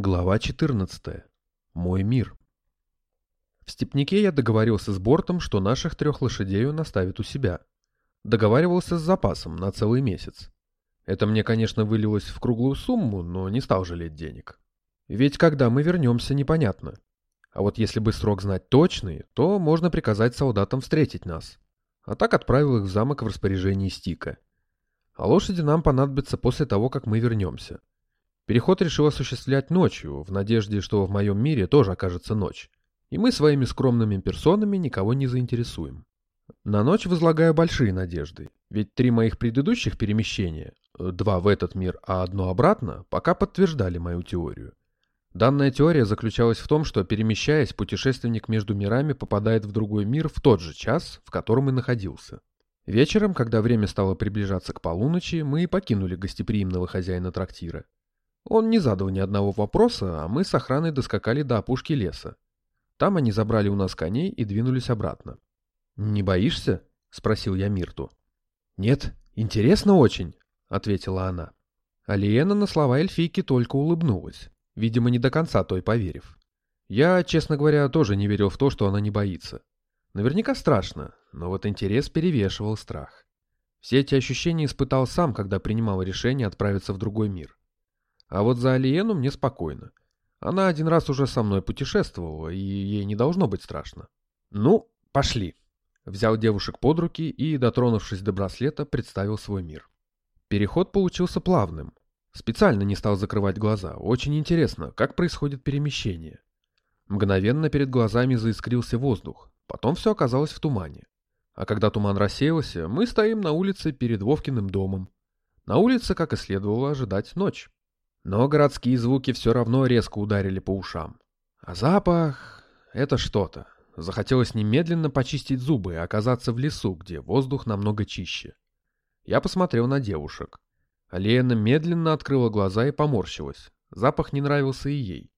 Глава 14. Мой мир. В Степнике я договорился с Бортом, что наших трех лошадей он оставит у себя. Договаривался с запасом на целый месяц. Это мне, конечно, вылилось в круглую сумму, но не стал жалеть денег. Ведь когда мы вернемся, непонятно. А вот если бы срок знать точный, то можно приказать солдатам встретить нас. А так отправил их в замок в распоряжении Стика. А лошади нам понадобятся после того, как мы вернемся. Переход решил осуществлять ночью, в надежде, что в моем мире тоже окажется ночь. И мы своими скромными персонами никого не заинтересуем. На ночь возлагаю большие надежды, ведь три моих предыдущих перемещения, два в этот мир, а одно обратно, пока подтверждали мою теорию. Данная теория заключалась в том, что перемещаясь, путешественник между мирами попадает в другой мир в тот же час, в котором и находился. Вечером, когда время стало приближаться к полуночи, мы и покинули гостеприимного хозяина трактира. Он не задал ни одного вопроса, а мы с охраной доскакали до опушки леса. Там они забрали у нас коней и двинулись обратно. «Не боишься?» — спросил я Мирту. «Нет, интересно очень», — ответила она. Алиена на слова эльфийки только улыбнулась, видимо, не до конца той поверив. Я, честно говоря, тоже не верил в то, что она не боится. Наверняка страшно, но вот интерес перевешивал страх. Все эти ощущения испытал сам, когда принимал решение отправиться в другой мир. А вот за Алиену мне спокойно. Она один раз уже со мной путешествовала, и ей не должно быть страшно. Ну, пошли. Взял девушек под руки и, дотронувшись до браслета, представил свой мир. Переход получился плавным. Специально не стал закрывать глаза. Очень интересно, как происходит перемещение. Мгновенно перед глазами заискрился воздух. Потом все оказалось в тумане. А когда туман рассеялся, мы стоим на улице перед Вовкиным домом. На улице, как и следовало ожидать, ночь. Но городские звуки все равно резко ударили по ушам. А запах — это что-то. Захотелось немедленно почистить зубы и оказаться в лесу, где воздух намного чище. Я посмотрел на девушек. Алиена медленно открыла глаза и поморщилась. Запах не нравился и ей.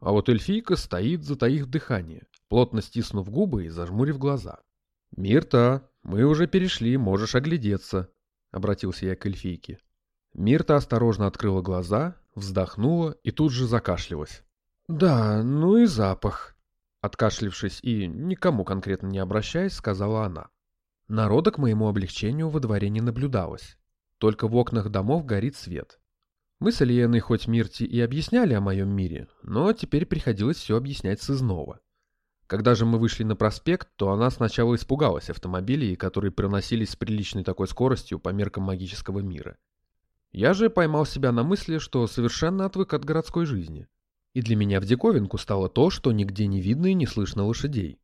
А вот эльфийка стоит, затаив дыхание, плотно стиснув губы и зажмурив глаза. «Мирта, мы уже перешли, можешь оглядеться», — обратился я к эльфийке. Мирта осторожно открыла глаза, вздохнула и тут же закашлялась. «Да, ну и запах», — откашлившись и никому конкретно не обращаясь, сказала она. Народа к моему облегчению во дворе не наблюдалось. Только в окнах домов горит свет. Мы с Ильеной хоть Мирти и объясняли о моем мире, но теперь приходилось все объяснять с изного. Когда же мы вышли на проспект, то она сначала испугалась автомобилей, которые проносились с приличной такой скоростью по меркам магического мира. Я же поймал себя на мысли, что совершенно отвык от городской жизни. И для меня в диковинку стало то, что нигде не видно и не слышно лошадей.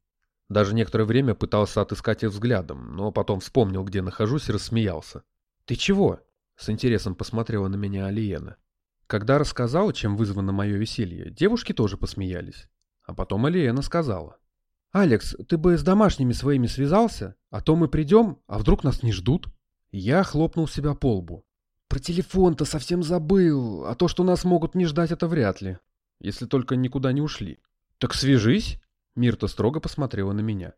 Даже некоторое время пытался отыскать их взглядом, но потом вспомнил, где нахожусь, и рассмеялся. «Ты чего?» — с интересом посмотрела на меня Алиена. Когда рассказал, чем вызвано мое веселье, девушки тоже посмеялись. А потом Алиена сказала. «Алекс, ты бы с домашними своими связался, а то мы придем, а вдруг нас не ждут?» Я хлопнул себя по лбу. Про телефон-то совсем забыл, а то, что нас могут не ждать, это вряд ли. Если только никуда не ушли. Так свяжись. Мирта строго посмотрела на меня.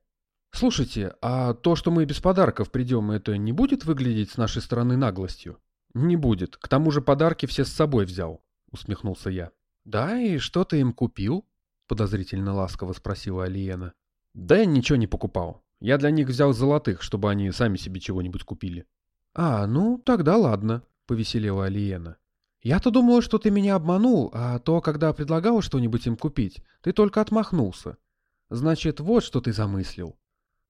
Слушайте, а то, что мы без подарков придем, это не будет выглядеть с нашей стороны наглостью? Не будет. К тому же подарки все с собой взял, усмехнулся я. Да, и что ты им купил? Подозрительно ласково спросила Алиена. Да я ничего не покупал. Я для них взял золотых, чтобы они сами себе чего-нибудь купили. А, ну, тогда ладно, — повеселела Алиена. «Я-то думала, что ты меня обманул, а то, когда предлагала что-нибудь им купить, ты только отмахнулся. Значит, вот что ты замыслил.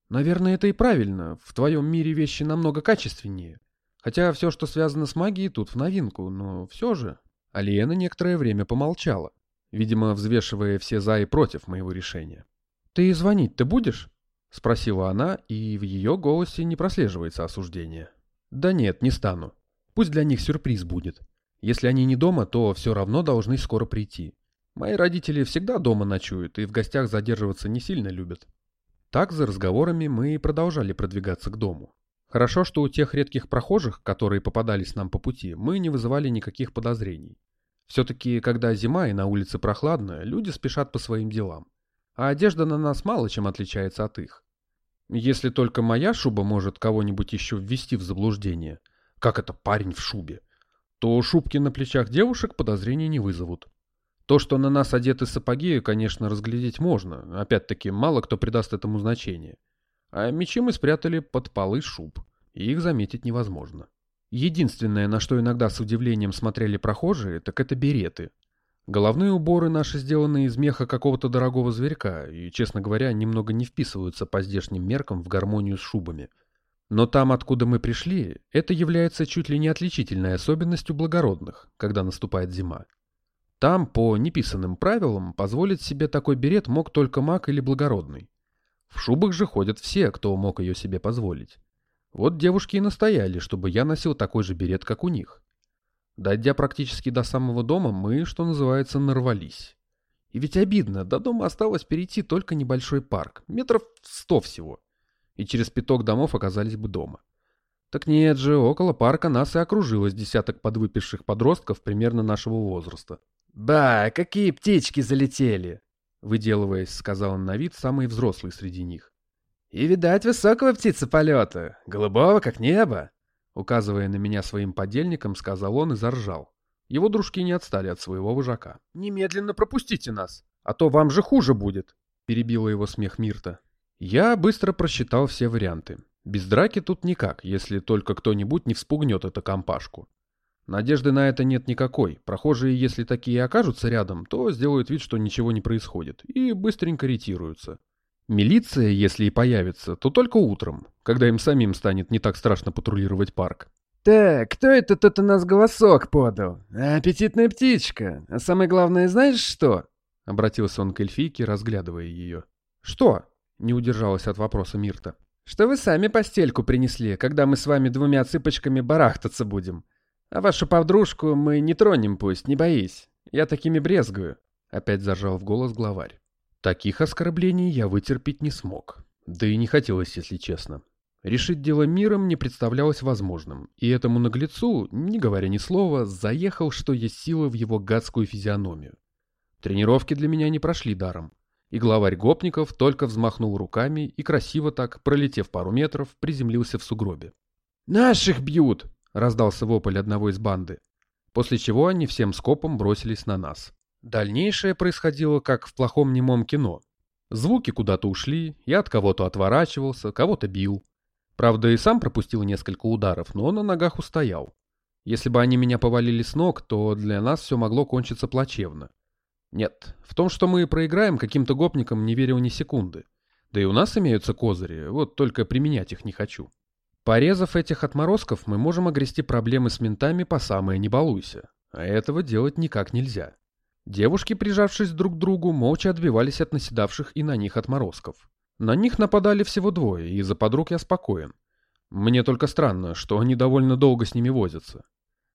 Наверное, это и правильно, в твоем мире вещи намного качественнее. Хотя все, что связано с магией, тут в новинку, но все же...» Алиена некоторое время помолчала, видимо, взвешивая все за и против моего решения. «Ты звонить-то будешь?» — спросила она, и в ее голосе не прослеживается осуждение. «Да нет, не стану. Пусть для них сюрприз будет. Если они не дома, то все равно должны скоро прийти. Мои родители всегда дома ночуют и в гостях задерживаться не сильно любят. Так за разговорами мы и продолжали продвигаться к дому. Хорошо, что у тех редких прохожих, которые попадались нам по пути, мы не вызывали никаких подозрений. Все-таки, когда зима и на улице прохладно, люди спешат по своим делам. А одежда на нас мало чем отличается от их. Если только моя шуба может кого-нибудь еще ввести в заблуждение – как это парень в шубе, то шубки на плечах девушек подозрений не вызовут. То, что на нас одеты сапоги, конечно, разглядеть можно. Опять-таки, мало кто придаст этому значение. А мечи мы спрятали под полы шуб, и их заметить невозможно. Единственное, на что иногда с удивлением смотрели прохожие, так это береты. Головные уборы наши сделаны из меха какого-то дорогого зверька, и, честно говоря, немного не вписываются по здешним меркам в гармонию с шубами. Но там, откуда мы пришли, это является чуть ли не отличительной особенностью благородных, когда наступает зима. Там, по неписанным правилам, позволить себе такой берет мог только маг или благородный. В шубах же ходят все, кто мог ее себе позволить. Вот девушки и настояли, чтобы я носил такой же берет, как у них. Дойдя практически до самого дома, мы, что называется, нарвались. И ведь обидно, до дома осталось перейти только небольшой парк, метров сто всего. И через пяток домов оказались бы дома. Так нет же, около парка нас и окружилось десяток подвыпивших подростков примерно нашего возраста. «Ба, какие птички залетели!» Выделываясь, сказал он на вид самый взрослый среди них. «И, видать, высокого птица полета, голубого, как небо!» Указывая на меня своим подельником, сказал он и заржал. Его дружки не отстали от своего вожака. «Немедленно пропустите нас, а то вам же хуже будет!» Перебила его смех Мирта. Я быстро просчитал все варианты. Без драки тут никак, если только кто-нибудь не вспугнет эту компашку. Надежды на это нет никакой. Прохожие, если такие окажутся рядом, то сделают вид, что ничего не происходит, и быстренько ретируются. Милиция, если и появится, то только утром, когда им самим станет не так страшно патрулировать парк. «Так, кто это тут у нас голосок подал? Аппетитная птичка. А самое главное, знаешь что?» Обратился он к эльфийке, разглядывая ее. «Что?» — не удержалась от вопроса Мирта. «Что вы сами постельку принесли, когда мы с вами двумя цыпочками барахтаться будем. А вашу подружку мы не тронем пусть, не боись. Я такими брезгую. Опять зажал в голос главарь. Таких оскорблений я вытерпеть не смог. Да и не хотелось, если честно. Решить дело миром не представлялось возможным, и этому наглецу, не говоря ни слова, заехал, что есть сила в его гадскую физиономию. Тренировки для меня не прошли даром, и главарь гопников только взмахнул руками и красиво так, пролетев пару метров, приземлился в сугробе. «Наших бьют!» — раздался вопль одного из банды, после чего они всем скопом бросились на нас. Дальнейшее происходило как в плохом немом кино. Звуки куда-то ушли, я от кого-то отворачивался, кого-то бил. Правда, и сам пропустил несколько ударов, но на ногах устоял. Если бы они меня повалили с ног, то для нас все могло кончиться плачевно. Нет, в том, что мы проиграем каким-то гопникам, не верил ни секунды. Да и у нас имеются козыри, вот только применять их не хочу. Порезав этих отморозков, мы можем огрести проблемы с ментами по самое не балуйся. А этого делать никак нельзя. Девушки, прижавшись друг к другу, молча отбивались от наседавших и на них отморозков. На них нападали всего двое, и за подруг я спокоен. Мне только странно, что они довольно долго с ними возятся.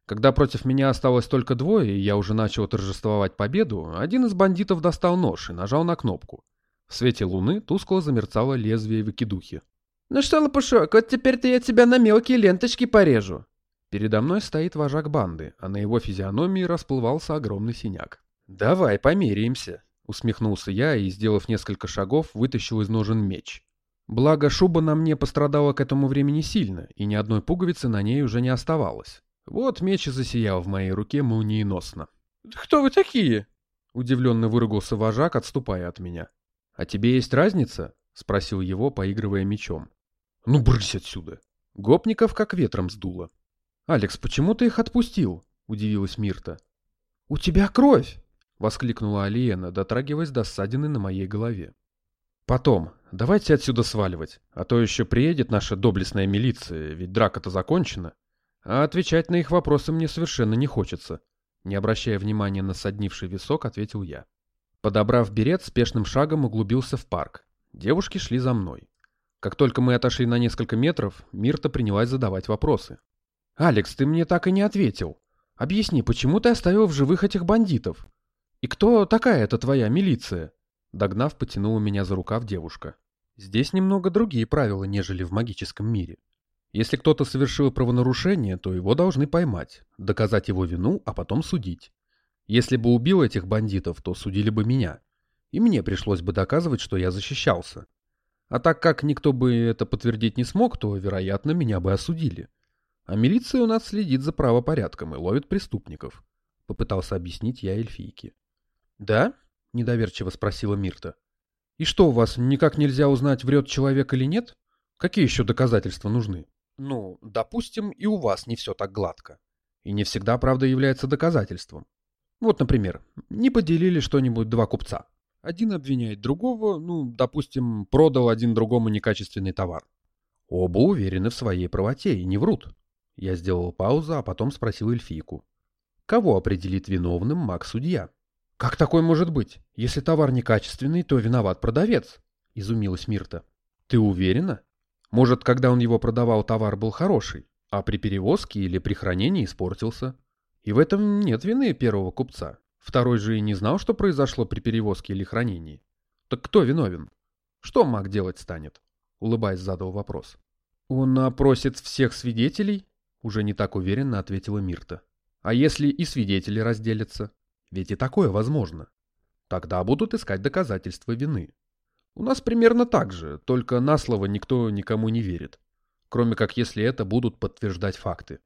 Когда против меня осталось только двое, и я уже начал торжествовать победу, один из бандитов достал нож и нажал на кнопку. В свете луны тускло замерцало лезвие выкидухи. «Ну что, лопушок, вот теперь-то я тебя на мелкие ленточки порежу». Передо мной стоит вожак банды, а на его физиономии расплывался огромный синяк. «Давай померяемся», — усмехнулся я и, сделав несколько шагов, вытащил из ножен меч. Благо, шуба на мне пострадала к этому времени сильно, и ни одной пуговицы на ней уже не оставалось. Вот меч и засиял в моей руке молниеносно. «Кто вы такие?» — удивленно выругался вожак, отступая от меня. «А тебе есть разница?» — спросил его, поигрывая мечом. Ну, брысь отсюда. Гопников как ветром сдуло. «Алекс, почему ты их отпустил?» — удивилась Мирта. «У тебя кровь!» — воскликнула Алиена, дотрагиваясь до ссадины на моей голове. «Потом. Давайте отсюда сваливать, а то еще приедет наша доблестная милиция, ведь драка-то закончена. А отвечать на их вопросы мне совершенно не хочется». Не обращая внимания на соднивший висок, ответил я. Подобрав берет, спешным шагом углубился в парк. Девушки шли за мной. Как только мы отошли на несколько метров, Мирта принялась задавать вопросы. «Алекс, ты мне так и не ответил. Объясни, почему ты оставил в живых этих бандитов? И кто такая эта твоя милиция?» Догнав, потянула меня за рукав девушка. «Здесь немного другие правила, нежели в магическом мире. Если кто-то совершил правонарушение, то его должны поймать, доказать его вину, а потом судить. Если бы убил этих бандитов, то судили бы меня. И мне пришлось бы доказывать, что я защищался. А так как никто бы это подтвердить не смог, то, вероятно, меня бы осудили. А милиция у нас следит за правопорядком и ловит преступников. Попытался объяснить я эльфийке. «Да?» — недоверчиво спросила Мирта. «И что, у вас никак нельзя узнать, врет человек или нет? Какие еще доказательства нужны?» «Ну, допустим, и у вас не все так гладко. И не всегда правда является доказательством. Вот, например, не поделили что-нибудь два купца. Один обвиняет другого, ну, допустим, продал один другому некачественный товар. Оба уверены в своей правоте и не врут. Я сделал паузу, а потом спросил эльфийку. Кого определит виновным маг-судья? «Как такое может быть? Если товар некачественный, то виноват продавец», — изумилась Мирта. «Ты уверена? Может, когда он его продавал, товар был хороший, а при перевозке или при хранении испортился? И в этом нет вины первого купца. Второй же и не знал, что произошло при перевозке или хранении. Так кто виновен? Что маг делать станет?» Улыбаясь, задал вопрос. «Он опросит всех свидетелей?» Уже не так уверенно ответила Мирта. «А если и свидетели разделятся?» Ведь и такое возможно. Тогда будут искать доказательства вины. У нас примерно так же, только на слово никто никому не верит. Кроме как если это будут подтверждать факты.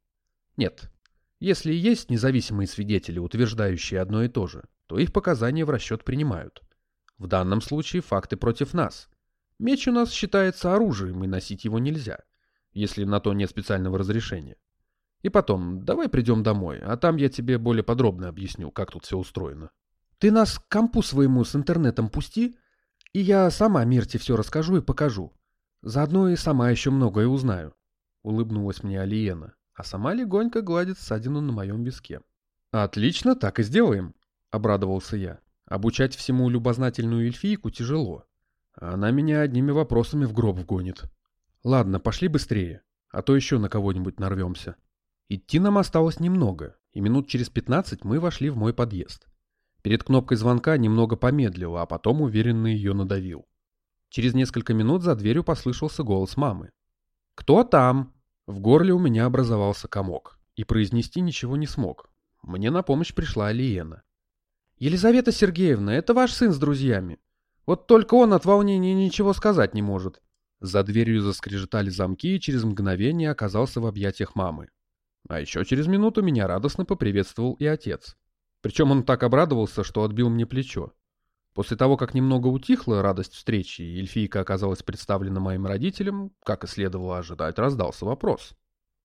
Нет, если есть независимые свидетели, утверждающие одно и то же, то их показания в расчет принимают. В данном случае факты против нас. Меч у нас считается оружием, и носить его нельзя, если на то нет специального разрешения. И потом, давай придем домой, а там я тебе более подробно объясню, как тут все устроено. Ты нас к компу своему с интернетом пусти, и я сама Мирте все расскажу и покажу. Заодно и сама еще многое узнаю. Улыбнулась мне Алиена, а сама легонько гладит ссадину на моем виске. Отлично, так и сделаем, обрадовался я. Обучать всему любознательную эльфийку тяжело. Она меня одними вопросами в гроб вгонит. Ладно, пошли быстрее, а то еще на кого-нибудь нарвемся. Идти нам осталось немного, и минут через пятнадцать мы вошли в мой подъезд. Перед кнопкой звонка немного помедлил, а потом уверенно ее надавил. Через несколько минут за дверью послышался голос мамы. «Кто там?» В горле у меня образовался комок, и произнести ничего не смог. Мне на помощь пришла Алиена. «Елизавета Сергеевна, это ваш сын с друзьями. Вот только он от волнения ничего сказать не может». За дверью заскрежетали замки, и через мгновение оказался в объятиях мамы. А еще через минуту меня радостно поприветствовал и отец. Причем он так обрадовался, что отбил мне плечо. После того, как немного утихла радость встречи, и эльфийка оказалась представлена моим родителям, как и следовало ожидать, раздался вопрос.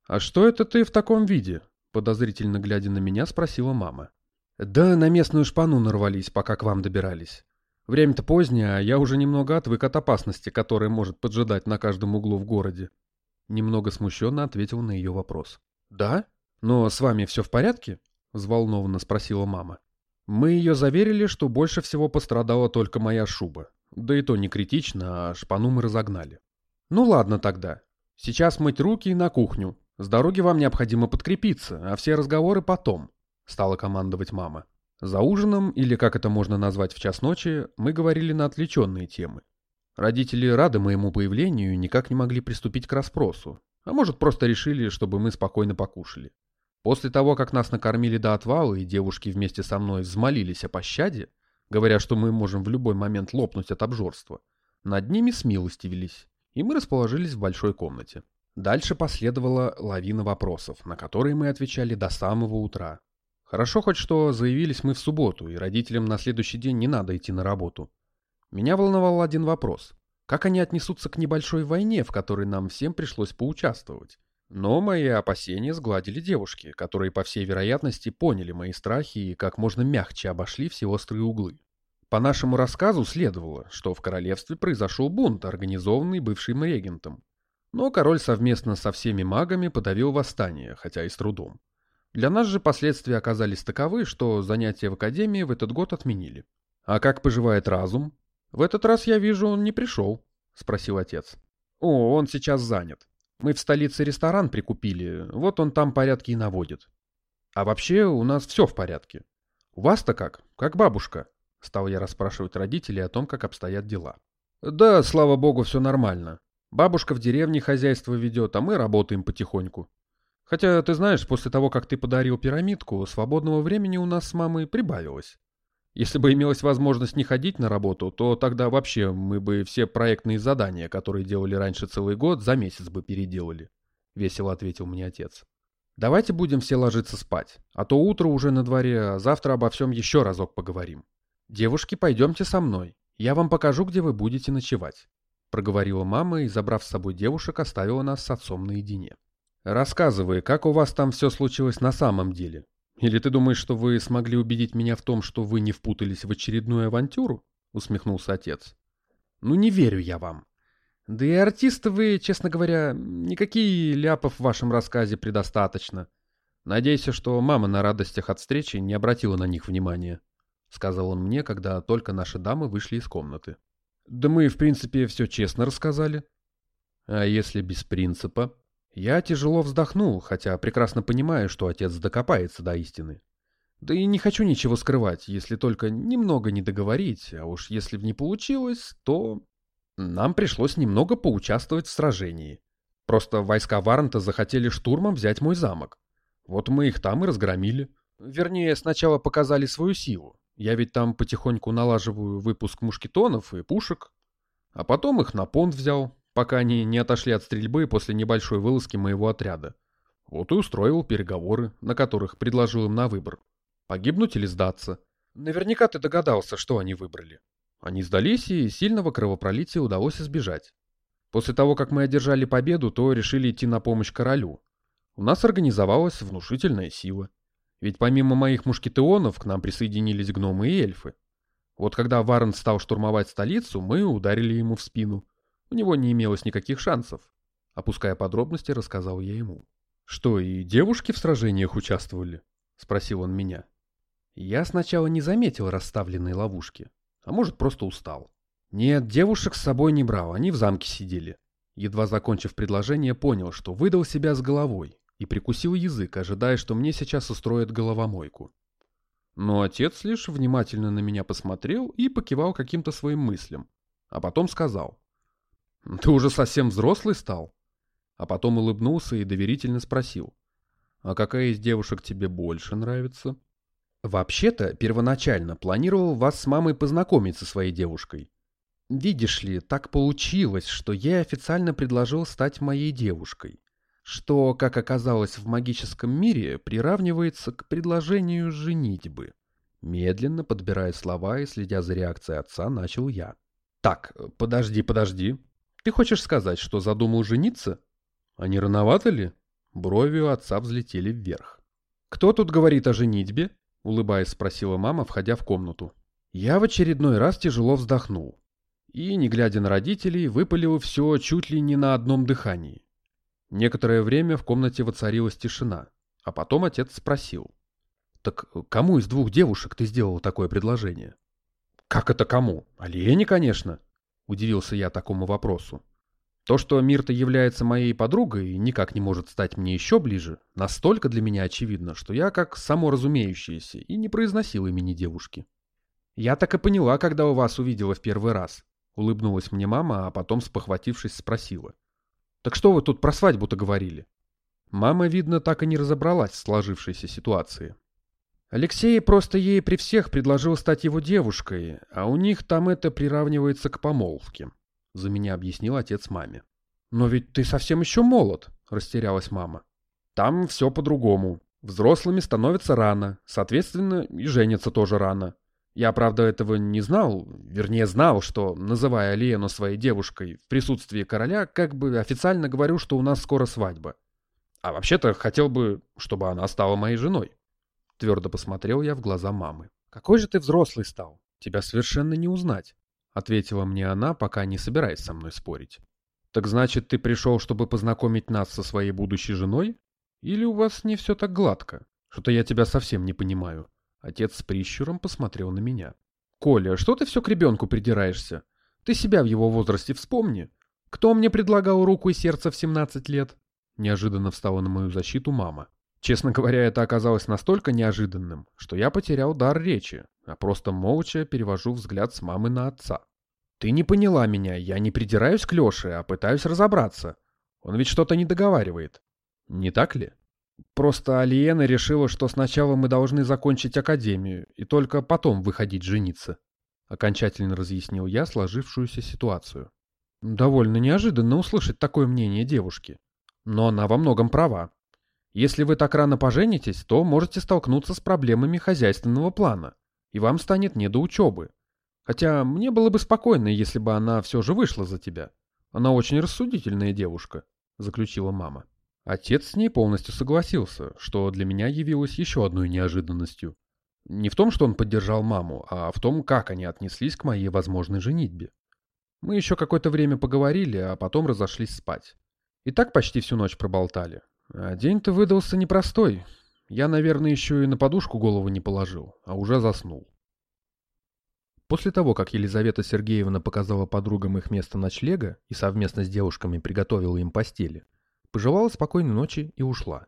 «А что это ты в таком виде?» Подозрительно глядя на меня, спросила мама. «Да на местную шпану нарвались, пока к вам добирались. Время-то позднее, а я уже немного отвык от опасности, которая может поджидать на каждом углу в городе». Немного смущенно ответил на ее вопрос. «Да? Но с вами все в порядке?» — взволнованно спросила мама. Мы ее заверили, что больше всего пострадала только моя шуба. Да и то не критично, а шпану мы разогнали. «Ну ладно тогда. Сейчас мыть руки и на кухню. С дороги вам необходимо подкрепиться, а все разговоры потом», — стала командовать мама. За ужином, или как это можно назвать в час ночи, мы говорили на отвлеченные темы. Родители рады моему появлению и никак не могли приступить к расспросу, а может, просто решили, чтобы мы спокойно покушали. После того, как нас накормили до отвала, и девушки вместе со мной взмолились о пощаде, говоря, что мы можем в любой момент лопнуть от обжорства, над ними смилостивились, и мы расположились в большой комнате. Дальше последовала лавина вопросов, на которые мы отвечали до самого утра. Хорошо хоть что заявились мы в субботу, и родителям на следующий день не надо идти на работу. Меня волновал один вопрос. Как они отнесутся к небольшой войне, в которой нам всем пришлось поучаствовать? Но мои опасения сгладили девушки, которые, по всей вероятности, поняли мои страхи и как можно мягче обошли все острые углы. По нашему рассказу следовало, что в королевстве произошел бунт, организованный бывшим регентом. Но король совместно со всеми магами подавил восстание, хотя и с трудом. Для нас же последствия оказались таковы, что занятия в академии в этот год отменили. А как поживает разум? «В этот раз, я вижу, он не пришел», — спросил отец. «О, он сейчас занят. Мы в столице ресторан прикупили, вот он там порядки и наводит. А вообще у нас все в порядке. У вас-то как? Как бабушка?» Стал я расспрашивать родителей о том, как обстоят дела. «Да, слава богу, все нормально. Бабушка в деревне хозяйство ведет, а мы работаем потихоньку. Хотя, ты знаешь, после того, как ты подарил пирамидку, свободного времени у нас с мамой прибавилось. Если бы имелась возможность не ходить на работу, то тогда вообще мы бы все проектные задания, которые делали раньше целый год, за месяц бы переделали. Весело ответил мне отец. Давайте будем все ложиться спать, а то утро уже на дворе, а завтра обо всем еще разок поговорим. «Девушки, пойдемте со мной. Я вам покажу, где вы будете ночевать», — проговорила мама и, забрав с собой девушек, оставила нас с отцом наедине. «Рассказывай, как у вас там все случилось на самом деле? Или ты думаешь, что вы смогли убедить меня в том, что вы не впутались в очередную авантюру?» — усмехнулся отец. «Ну не верю я вам. Да и артисты вы, честно говоря, никакие ляпов в вашем рассказе предостаточно. Надейся, что мама на радостях от встречи не обратила на них внимания», — сказал он мне, когда только наши дамы вышли из комнаты. «Да мы, в принципе, все честно рассказали». «А если без принципа?» Я тяжело вздохнул, хотя прекрасно понимаю, что отец докопается до истины. Да и не хочу ничего скрывать, если только немного не договорить, а уж если не получилось, то... Нам пришлось немного поучаствовать в сражении. Просто войска Варнта захотели штурмом взять мой замок. Вот мы их там и разгромили. Вернее, сначала показали свою силу. Я ведь там потихоньку налаживаю выпуск мушкетонов и пушек. А потом их на понт взял, пока они не отошли от стрельбы после небольшой вылазки моего отряда. Вот и устроил переговоры, на которых предложил им на выбор. Погибнуть или сдаться. Наверняка ты догадался, что они выбрали. Они сдались, и сильного кровопролития удалось избежать. После того, как мы одержали победу, то решили идти на помощь королю. У нас организовалась внушительная сила. Ведь помимо моих мушкетеонов к нам присоединились гномы и эльфы. Вот когда Варен стал штурмовать столицу, мы ударили ему в спину. У него не имелось никаких шансов. Опуская подробности, рассказал я ему. «Что, и девушки в сражениях участвовали?» — спросил он меня. Я сначала не заметил расставленные ловушки, а может, просто устал. Нет, девушек с собой не брал, они в замке сидели. Едва закончив предложение, понял, что выдал себя с головой и прикусил язык, ожидая, что мне сейчас устроят головомойку. Но отец лишь внимательно на меня посмотрел и покивал каким-то своим мыслям, а потом сказал. Ты уже совсем взрослый стал? А потом улыбнулся и доверительно спросил. А какая из девушек тебе больше нравится? Вообще-то, первоначально планировал вас с мамой познакомить со своей девушкой. Видишь ли, так получилось, что я официально предложил стать моей девушкой, что, как оказалось в магическом мире, приравнивается к предложению женитьбы. Медленно подбирая слова и следя за реакцией отца, начал я. «Так, подожди, подожди. Ты хочешь сказать, что задумал жениться? А не рановато ли? Брови у отца взлетели вверх. Кто тут говорит о женитьбе? Улыбаясь, спросила мама, входя в комнату. Я в очередной раз тяжело вздохнул. И, не глядя на родителей, выпалил все чуть ли не на одном дыхании. Некоторое время в комнате воцарилась тишина, а потом отец спросил. «Так кому из двух девушек ты сделал такое предложение?» «Как это кому? Олене, конечно!» — удивился я такому вопросу. То, что Мирта является моей подругой и никак не может стать мне еще ближе, настолько для меня очевидно, что я как само разумеющееся и не произносил имени девушки. «Я так и поняла, когда у вас увидела в первый раз», — улыбнулась мне мама, а потом, спохватившись, спросила. «Так что вы тут про свадьбу-то говорили?» Мама, видно, так и не разобралась в сложившейся ситуации. Алексей просто ей при всех предложил стать его девушкой, а у них там это приравнивается к помолвке. За меня объяснил отец маме. «Но ведь ты совсем еще молод», — растерялась мама. «Там все по-другому. Взрослыми становятся рано, соответственно, и женятся тоже рано. Я, правда, этого не знал, вернее, знал, что, называя Лену своей девушкой в присутствии короля, как бы официально говорю, что у нас скоро свадьба. А вообще-то хотел бы, чтобы она стала моей женой. Твердо посмотрел я в глаза мамы. «Какой же ты взрослый стал? Тебя совершенно не узнать», — ответила мне она, пока не собираясь со мной спорить. «Так значит, ты пришел, чтобы познакомить нас со своей будущей женой? Или у вас не все так гладко? Что-то я тебя совсем не понимаю». Отец с прищуром посмотрел на меня. «Коля, что ты все к ребенку придираешься? Ты себя в его возрасте вспомни. Кто мне предлагал руку и сердце в 17 лет?» Неожиданно встала на мою защиту мама. Честно говоря, это оказалось настолько неожиданным, что я потерял дар речи, а просто молча перевожу взгляд с мамы на отца. «Ты не поняла меня, я не придираюсь к Леше, а пытаюсь разобраться. Он ведь что-то не договаривает. Не так ли?» Просто Алиена решила, что сначала мы должны закончить академию и только потом выходить жениться. Окончательно разъяснил я сложившуюся ситуацию. Довольно неожиданно услышать такое мнение девушки. Но она во многом права. Если вы так рано поженитесь, то можете столкнуться с проблемами хозяйственного плана. и вам станет не до учебы. Хотя мне было бы спокойно, если бы она все же вышла за тебя. Она очень рассудительная девушка», — заключила мама. Отец с ней полностью согласился, что для меня явилось еще одной неожиданностью. Не в том, что он поддержал маму, а в том, как они отнеслись к моей возможной женитьбе. Мы еще какое-то время поговорили, а потом разошлись спать. И так почти всю ночь проболтали. А день-то выдался непростой. Я, наверное, еще и на подушку голову не положил, а уже заснул. После того, как Елизавета Сергеевна показала подругам их место ночлега и совместно с девушками приготовила им постели, пожелала спокойной ночи и ушла.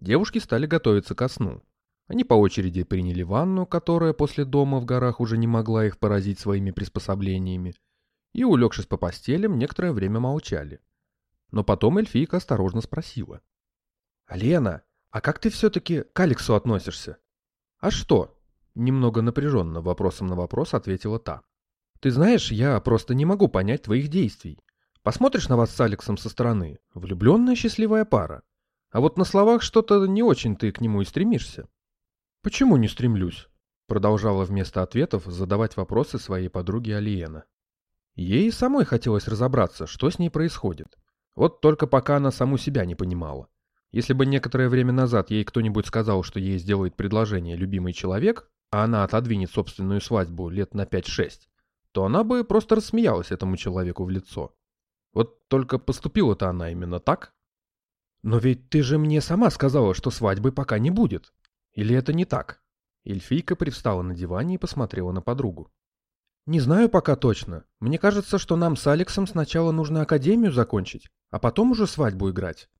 Девушки стали готовиться ко сну. Они по очереди приняли ванну, которая после дома в горах уже не могла их поразить своими приспособлениями, и, улегшись по постелям, некоторое время молчали. Но потом эльфийка осторожно спросила. «Алена, а как ты все-таки к Алексу относишься?» «А что?» Немного напряженно вопросом на вопрос ответила та. «Ты знаешь, я просто не могу понять твоих действий. Посмотришь на вас с Алексом со стороны, влюбленная счастливая пара. А вот на словах что-то не очень ты к нему и стремишься». «Почему не стремлюсь?» Продолжала вместо ответов задавать вопросы своей подруге Алиена. Ей самой хотелось разобраться, что с ней происходит. Вот только пока она саму себя не понимала. Если бы некоторое время назад ей кто-нибудь сказал, что ей сделает предложение любимый человек, а она отодвинет собственную свадьбу лет на 5-6, то она бы просто рассмеялась этому человеку в лицо. Вот только поступила-то она именно так. «Но ведь ты же мне сама сказала, что свадьбы пока не будет. Или это не так?» Эльфийка привстала на диване и посмотрела на подругу. «Не знаю пока точно. Мне кажется, что нам с Алексом сначала нужно академию закончить, а потом уже свадьбу играть».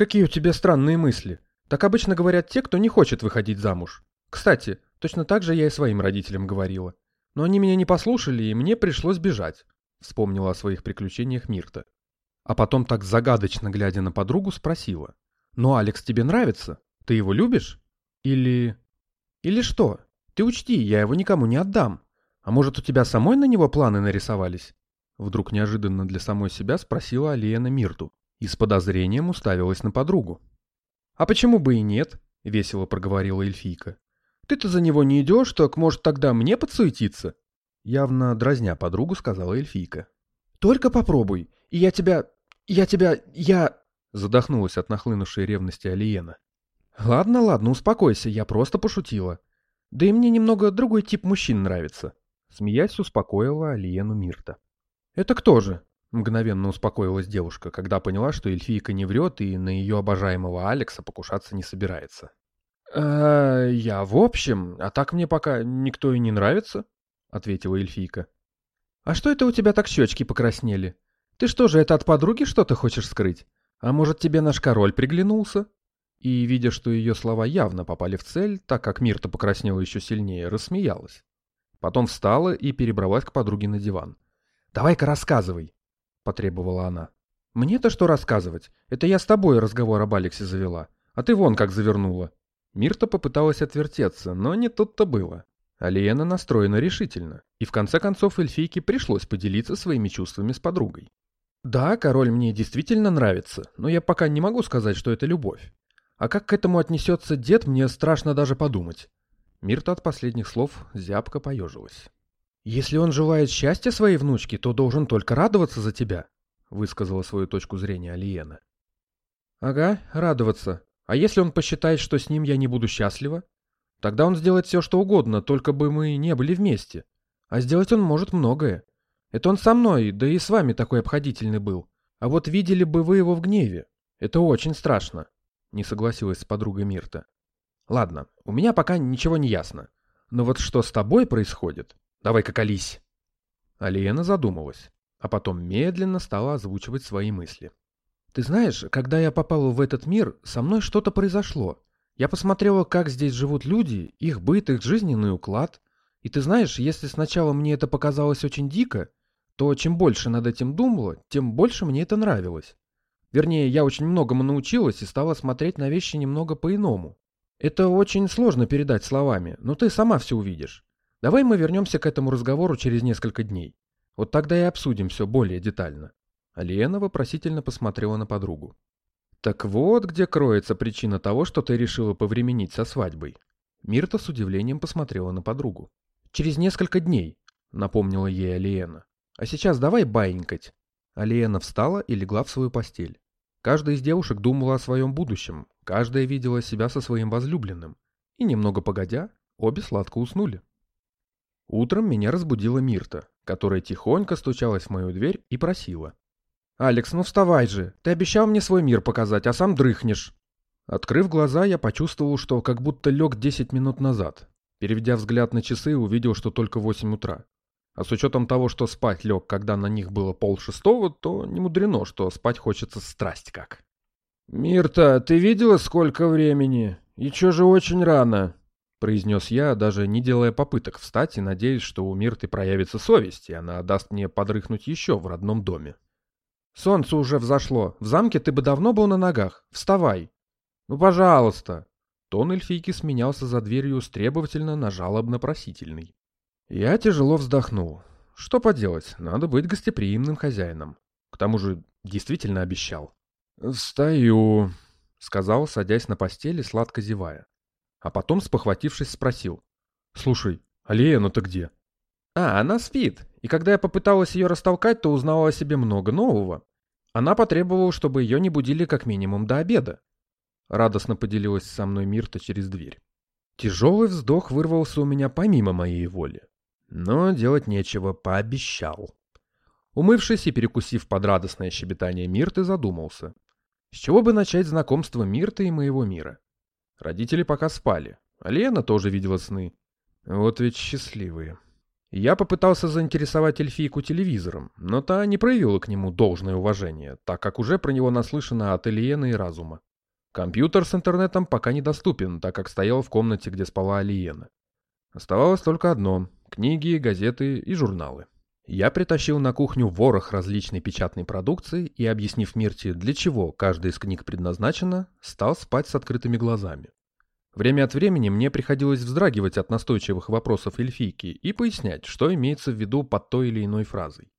«Какие у тебя странные мысли. Так обычно говорят те, кто не хочет выходить замуж. Кстати, Точно так же я и своим родителям говорила. Но они меня не послушали, и мне пришлось бежать. Вспомнила о своих приключениях Мирта. А потом так загадочно глядя на подругу спросила. «Ну, Алекс тебе нравится? Ты его любишь? Или... Или что? Ты учти, я его никому не отдам. А может, у тебя самой на него планы нарисовались?» Вдруг неожиданно для самой себя спросила Алиена Мирту и с подозрением уставилась на подругу. «А почему бы и нет?» — весело проговорила эльфийка. Ты-то за него не идешь, так может тогда мне подсуетиться?» Явно дразня подругу, сказала эльфийка. «Только попробуй, и я тебя... я тебя... я...» Задохнулась от нахлынувшей ревности Алиена. «Ладно, ладно, успокойся, я просто пошутила. Да и мне немного другой тип мужчин нравится». Смеясь, успокоила Алиену Мирта. «Это кто же?» Мгновенно успокоилась девушка, когда поняла, что эльфийка не врет и на ее обожаемого Алекса покушаться не собирается. «Э, «Я в общем, а так мне пока никто и не нравится», — ответила эльфийка. «А что это у тебя так щечки покраснели? Ты что же, это от подруги что-то хочешь скрыть? А может, тебе наш король приглянулся?» И, видя, что ее слова явно попали в цель, так как Мирта покраснела еще сильнее, рассмеялась. Потом встала и перебралась к подруге на диван. «Давай-ка рассказывай», — потребовала она. «Мне-то что рассказывать? Это я с тобой разговор об Алексе завела, а ты вон как завернула. Мирта попыталась отвертеться, но не тут-то было. Алиена настроена решительно, и в конце концов эльфийке пришлось поделиться своими чувствами с подругой. «Да, король мне действительно нравится, но я пока не могу сказать, что это любовь. А как к этому отнесется дед, мне страшно даже подумать». Мирта от последних слов зябко поежилась. «Если он желает счастья своей внучке, то должен только радоваться за тебя», высказала свою точку зрения Алиена. «Ага, радоваться», а если он посчитает, что с ним я не буду счастлива? Тогда он сделает все, что угодно, только бы мы не были вместе. А сделать он может многое. Это он со мной, да и с вами такой обходительный был. А вот видели бы вы его в гневе. Это очень страшно. Не согласилась с подругой Мирта. Ладно, у меня пока ничего не ясно. Но вот что с тобой происходит? Давай-ка колись. Алиена задумалась, а потом медленно стала озвучивать свои мысли. Ты знаешь, когда я попала в этот мир, со мной что-то произошло. Я посмотрела, как здесь живут люди, их быт, их жизненный уклад. И ты знаешь, если сначала мне это показалось очень дико, то чем больше над этим думала, тем больше мне это нравилось. Вернее, я очень многому научилась и стала смотреть на вещи немного по-иному. Это очень сложно передать словами, но ты сама все увидишь. Давай мы вернемся к этому разговору через несколько дней. Вот тогда и обсудим все более детально. Алиена вопросительно посмотрела на подругу. «Так вот, где кроется причина того, что ты решила повременить со свадьбой». Мирта с удивлением посмотрела на подругу. «Через несколько дней», — напомнила ей Алиена. «А сейчас давай баинькать». Алиена встала и легла в свою постель. Каждая из девушек думала о своем будущем, каждая видела себя со своим возлюбленным. И немного погодя, обе сладко уснули. Утром меня разбудила Мирта, которая тихонько стучалась в мою дверь и просила. «Алекс, ну вставай же! Ты обещал мне свой мир показать, а сам дрыхнешь!» Открыв глаза, я почувствовал, что как будто лег 10 минут назад. Переведя взгляд на часы, увидел, что только 8 утра. А с учетом того, что спать лег, когда на них было полшестого, то не мудрено, что спать хочется страсть как. «Мирта, ты видела, сколько времени? И чё же очень рано?» Произнес я, даже не делая попыток встать и надеясь, что у Мирты проявится совесть, и она даст мне подрыхнуть еще в родном доме. «Солнце уже взошло. В замке ты бы давно был на ногах. Вставай!» «Ну, пожалуйста!» Тон эльфийки сменялся за дверью с требовательно на жалобно-просительный. Я тяжело вздохнул. Что поделать, надо быть гостеприимным хозяином. К тому же действительно обещал. «Встаю», — сказал, садясь на постели, сладко зевая. А потом, спохватившись, спросил. «Слушай, Алия, ну ты где?» «А, она спит, и когда я попыталась ее растолкать, то узнала о себе много нового. Она потребовала, чтобы ее не будили как минимум до обеда. Радостно поделилась со мной Мирта через дверь. Тяжелый вздох вырвался у меня помимо моей воли. Но делать нечего, пообещал. Умывшись и перекусив под радостное щебетание Мирты, задумался. С чего бы начать знакомство Мирты и моего мира? Родители пока спали, а Лена тоже видела сны. Вот ведь счастливые. Я попытался заинтересовать эльфийку телевизором, но та не проявила к нему должное уважение, так как уже про него наслышано от Ильены и разума. Компьютер с интернетом пока недоступен, так как стоял в комнате, где спала Алиена. Оставалось только одно – книги, газеты и журналы. Я притащил на кухню ворох различной печатной продукции и, объяснив Мирте, для чего каждая из книг предназначена, стал спать с открытыми глазами. Время от времени мне приходилось вздрагивать от настойчивых вопросов эльфийки и пояснять, что имеется в виду под той или иной фразой.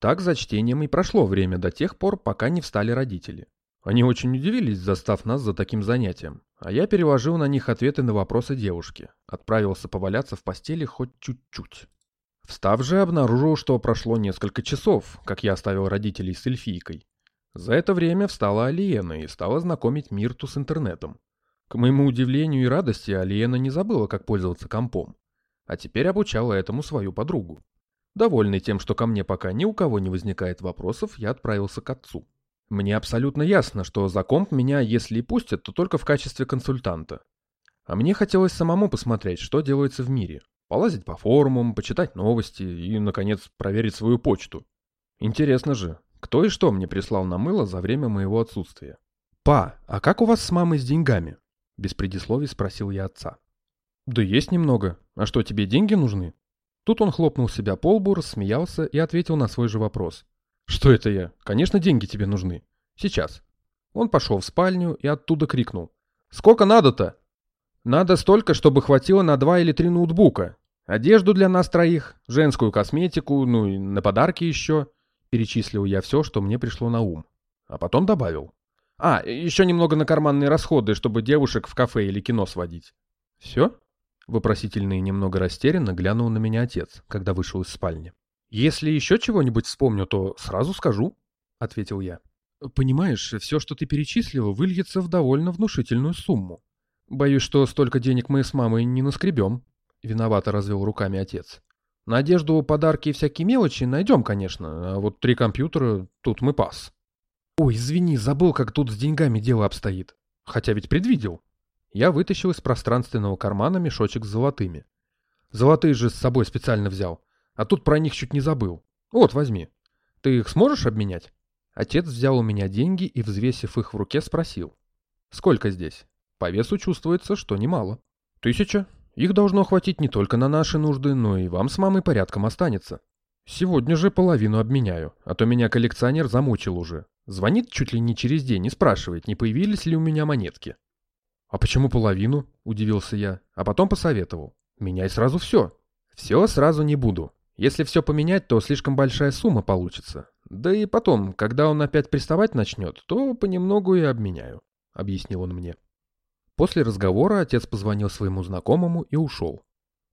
Так за чтением и прошло время до тех пор, пока не встали родители. Они очень удивились, застав нас за таким занятием, а я переложил на них ответы на вопросы девушки, отправился поваляться в постели хоть чуть-чуть. Встав же, обнаружил, что прошло несколько часов, как я оставил родителей с эльфийкой. За это время встала Алиена и стала знакомить Мирту с интернетом. К моему удивлению и радости, Алиена не забыла, как пользоваться компом. А теперь обучала этому свою подругу. Довольный тем, что ко мне пока ни у кого не возникает вопросов, я отправился к отцу. Мне абсолютно ясно, что за комп меня, если и пустят, то только в качестве консультанта. А мне хотелось самому посмотреть, что делается в мире. Полазить по форумам, почитать новости и, наконец, проверить свою почту. Интересно же, кто и что мне прислал на мыло за время моего отсутствия? «Па, а как у вас с мамой с деньгами?» Без предисловий спросил я отца. «Да есть немного. А что, тебе деньги нужны?» Тут он хлопнул себя по лбу, рассмеялся и ответил на свой же вопрос. «Что это я? Конечно, деньги тебе нужны. Сейчас». Он пошел в спальню и оттуда крикнул. «Сколько надо-то?» «Надо столько, чтобы хватило на два или три ноутбука. Одежду для нас троих, женскую косметику, ну и на подарки еще». Перечислил я все, что мне пришло на ум. А потом добавил. «А, еще немного на карманные расходы, чтобы девушек в кафе или кино сводить». «Все?» Вопросительно и немного растерянно глянул на меня отец, когда вышел из спальни. «Если еще чего-нибудь вспомню, то сразу скажу», — ответил я. «Понимаешь, все, что ты перечислил, выльется в довольно внушительную сумму. Боюсь, что столько денег мы с мамой не наскребем», — виновато развел руками отец. «На подарки и всякие мелочи найдем, конечно, а вот три компьютера — тут мы пас». «Ой, извини, забыл, как тут с деньгами дело обстоит. Хотя ведь предвидел». Я вытащил из пространственного кармана мешочек с золотыми. Золотые же с собой специально взял. А тут про них чуть не забыл. Вот, возьми. Ты их сможешь обменять? Отец взял у меня деньги и, взвесив их в руке, спросил. Сколько здесь? По весу чувствуется, что немало. Тысяча. Их должно хватить не только на наши нужды, но и вам с мамой порядком останется. Сегодня же половину обменяю, а то меня коллекционер замучил уже. Звонит чуть ли не через день и спрашивает, не появились ли у меня монетки. «А почему половину?» – удивился я, а потом посоветовал. «Меняй сразу все». «Все сразу не буду. Если все поменять, то слишком большая сумма получится. Да и потом, когда он опять приставать начнет, то понемногу и обменяю», — объяснил он мне. После разговора отец позвонил своему знакомому и ушел.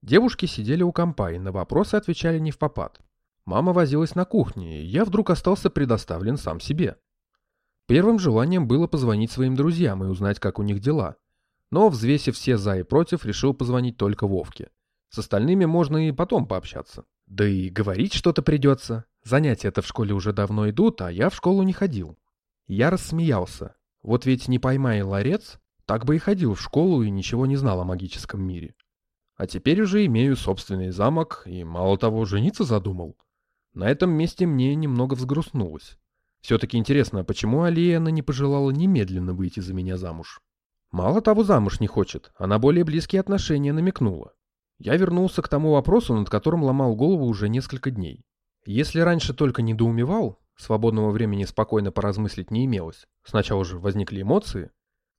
Девушки сидели у компа и на вопросы отвечали не в попад. Мама возилась на кухне, и я вдруг остался предоставлен сам себе. Первым желанием было позвонить своим друзьям и узнать, как у них дела. Но, взвесив все за и против, решил позвонить только Вовке. С остальными можно и потом пообщаться. Да и говорить что-то придется. Занятия-то в школе уже давно идут, а я в школу не ходил. Я рассмеялся. Вот ведь не поймай ларец, так бы и ходил в школу и ничего не знал о магическом мире. А теперь уже имею собственный замок и, мало того, жениться задумал. На этом месте мне немного взгрустнулось. Все-таки интересно, почему Алиена не пожелала немедленно выйти за меня замуж? Мало того, замуж не хочет, а на более близкие отношения намекнула. Я вернулся к тому вопросу, над которым ломал голову уже несколько дней. Если раньше только недоумевал, свободного времени спокойно поразмыслить не имелось. Сначала же возникли эмоции,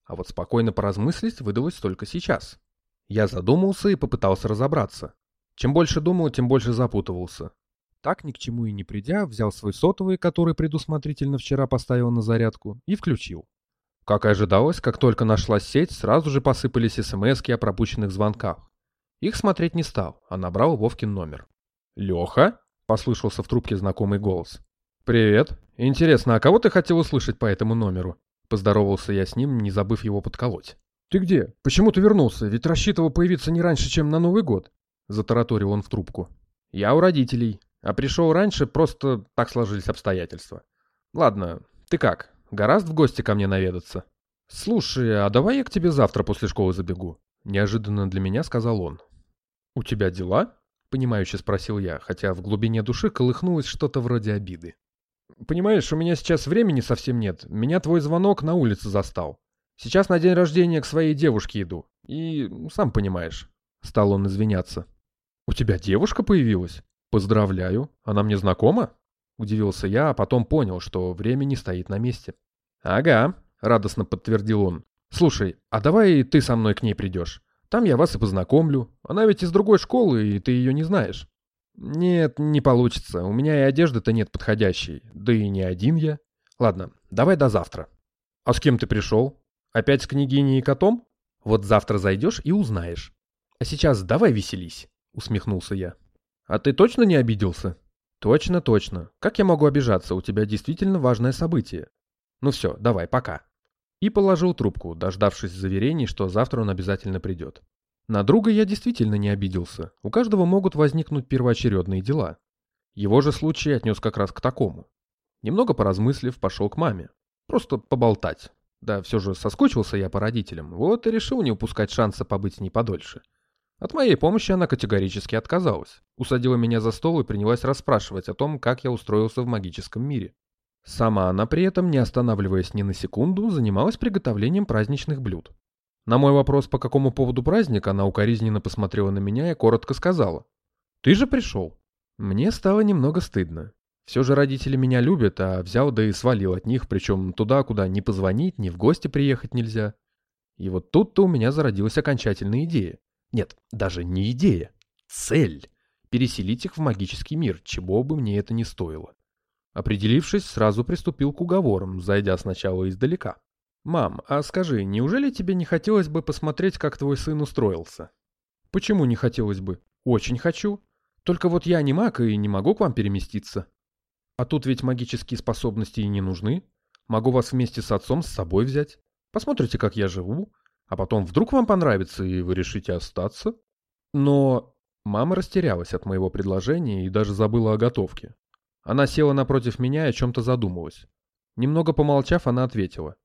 а вот спокойно поразмыслить выдалось только сейчас. Я задумался и попытался разобраться. Чем больше думал, тем больше запутывался. Так, ни к чему и не придя, взял свой сотовый, который предусмотрительно вчера поставил на зарядку, и включил. Как и ожидалось, как только нашлась сеть, сразу же посыпались смс о пропущенных звонках. Их смотреть не стал, а набрал Вовкин номер. «Леха?» — послышался в трубке знакомый голос. «Привет. Интересно, а кого ты хотел услышать по этому номеру?» Поздоровался я с ним, не забыв его подколоть. «Ты где? Почему ты вернулся? Ведь рассчитывал появиться не раньше, чем на Новый год», — затараторил он в трубку. «Я у родителей, а пришел раньше, просто так сложились обстоятельства. Ладно, ты как, гораздо в гости ко мне наведаться?» «Слушай, а давай я к тебе завтра после школы забегу?» — неожиданно для меня сказал он. «У тебя дела?» — понимающе спросил я, хотя в глубине души колыхнулось что-то вроде обиды. «Понимаешь, у меня сейчас времени совсем нет. Меня твой звонок на улице застал. Сейчас на день рождения к своей девушке иду. И, сам понимаешь». Стал он извиняться. «У тебя девушка появилась? Поздравляю. Она мне знакома?» Удивился я, а потом понял, что время не стоит на месте. «Ага», — радостно подтвердил он. «Слушай, а давай ты со мной к ней придешь. Там я вас и познакомлю. Она ведь из другой школы, и ты ее не знаешь». «Нет, не получится. У меня и одежды-то нет подходящей. Да и не один я. Ладно, давай до завтра». «А с кем ты пришел? Опять с княгиней и котом? Вот завтра зайдешь и узнаешь. А сейчас давай веселись», — усмехнулся я. «А ты точно не обиделся?» «Точно, точно. Как я могу обижаться? У тебя действительно важное событие. Ну все, давай, пока». И положил трубку, дождавшись заверений, что завтра он обязательно придет. На друга я действительно не обиделся. У каждого могут возникнуть первоочередные дела. Его же случай отнес как раз к такому. Немного поразмыслив, пошел к маме. Просто поболтать. Да, все же соскучился я по родителям, вот и решил не упускать шанса побыть с ней подольше. От моей помощи она категорически отказалась. Усадила меня за стол и принялась расспрашивать о том, как я устроился в магическом мире. Сама она при этом, не останавливаясь ни на секунду, занималась приготовлением праздничных блюд. На мой вопрос, по какому поводу праздник, она укоризненно посмотрела на меня и коротко сказала. «Ты же пришел». Мне стало немного стыдно. Все же родители меня любят, а взял да и свалил от них, причем туда, куда ни позвонить, ни в гости приехать нельзя. И вот тут-то у меня зародилась окончательная идея. Нет, даже не идея. Цель. Переселить их в магический мир, чего бы мне это ни стоило. Определившись, сразу приступил к уговорам, зайдя сначала издалека. «Мам, а скажи, неужели тебе не хотелось бы посмотреть, как твой сын устроился?» «Почему не хотелось бы? Очень хочу. Только вот я не маг и не могу к вам переместиться. А тут ведь магические способности и не нужны. Могу вас вместе с отцом с собой взять. Посмотрите, как я живу. А потом вдруг вам понравится, и вы решите остаться?» Но мама растерялась от моего предложения и даже забыла о готовке. Она села напротив меня и о чем-то задумалась. Немного помолчав, она ответила.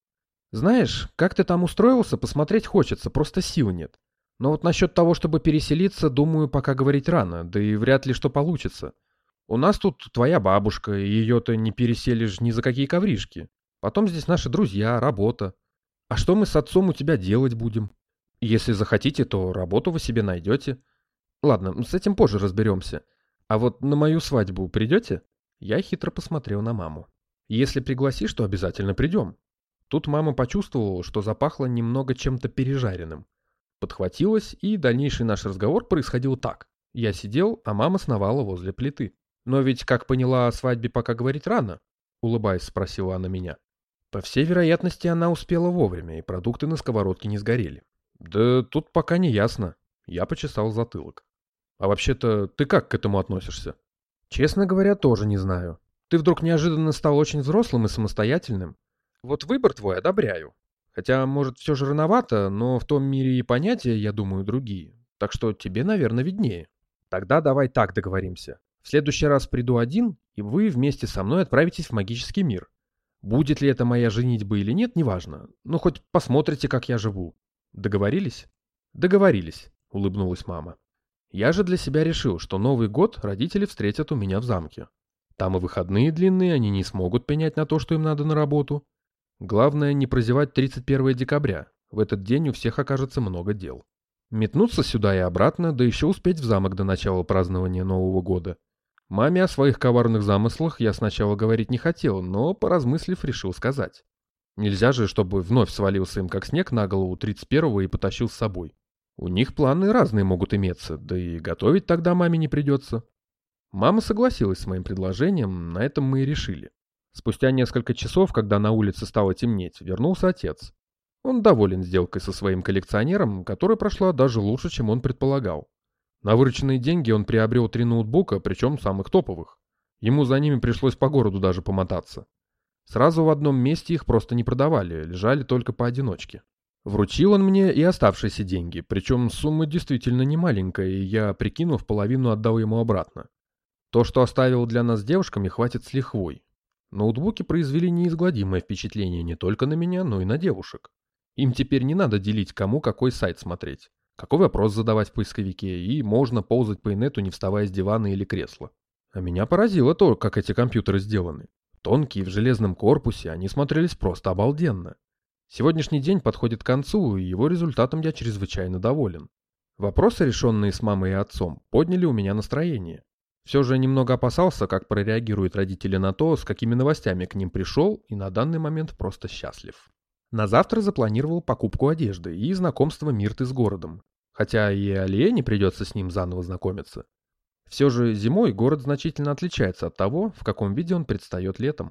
Знаешь, как ты там устроился, посмотреть хочется, просто сил нет. Но вот насчет того, чтобы переселиться, думаю, пока говорить рано, да и вряд ли что получится. У нас тут твоя бабушка, и ее-то не переселишь ни за какие ковришки. Потом здесь наши друзья, работа. А что мы с отцом у тебя делать будем? Если захотите, то работу вы себе найдете. Ладно, с этим позже разберемся. А вот на мою свадьбу придете? Я хитро посмотрел на маму. Если пригласишь, то обязательно придем. Тут мама почувствовала, что запахло немного чем-то пережаренным. Подхватилась, и дальнейший наш разговор происходил так. Я сидел, а мама сновала возле плиты. «Но ведь, как поняла, о свадьбе пока говорить рано?» Улыбаясь, спросила она меня. По всей вероятности, она успела вовремя, и продукты на сковородке не сгорели. Да тут пока не ясно. Я почесал затылок. А вообще-то, ты как к этому относишься? Честно говоря, тоже не знаю. Ты вдруг неожиданно стал очень взрослым и самостоятельным. Вот выбор твой одобряю. Хотя, может, все же рановато, но в том мире и понятия, я думаю, другие. Так что тебе, наверное, виднее. Тогда давай так договоримся. В следующий раз приду один, и вы вместе со мной отправитесь в магический мир. Будет ли это моя женитьба или нет, неважно. Ну, хоть посмотрите, как я живу. Договорились? Договорились, улыбнулась мама. Я же для себя решил, что Новый год родители встретят у меня в замке. Там и выходные длинные, они не смогут пенять на то, что им надо на работу. Главное не прозевать 31 декабря. В этот день у всех окажется много дел. Метнуться сюда и обратно, да еще успеть в замок до начала празднования Нового года. Маме о своих коварных замыслах я сначала говорить не хотел, но, поразмыслив, решил сказать. Нельзя же, чтобы вновь свалился им как снег на голову 31-го и потащил с собой. У них планы разные могут иметься, да и готовить тогда маме не придется. Мама согласилась с моим предложением, на этом мы и решили. Спустя несколько часов, когда на улице стало темнеть, вернулся отец. Он доволен сделкой со своим коллекционером, которая прошла даже лучше, чем он предполагал. На вырученные деньги он приобрел три ноутбука, причем самых топовых. Ему за ними пришлось по городу даже помотаться. Сразу в одном месте их просто не продавали, лежали только поодиночке. Вручил он мне и оставшиеся деньги, причем сумма действительно не маленькая, и я, прикинув, половину отдал ему обратно. То, что оставил для нас с девушками, хватит с лихвой. Ноутбуки произвели неизгладимое впечатление не только на меня, но и на девушек. Им теперь не надо делить, кому какой сайт смотреть, какой вопрос задавать в поисковике, и можно ползать по инету, не вставая с дивана или кресла. А меня поразило то, как эти компьютеры сделаны. Тонкие, в железном корпусе, они смотрелись просто обалденно. Сегодняшний день подходит к концу, и его результатом я чрезвычайно доволен. Вопросы, решенные с мамой и отцом, подняли у меня настроение. Все же немного опасался, как прореагируют родители на то, с какими новостями к ним пришел, и на данный момент просто счастлив. На завтра запланировал покупку одежды и знакомство Мирты с городом. Хотя и Алие не придется с ним заново знакомиться. Все же зимой город значительно отличается от того, в каком виде он предстает летом.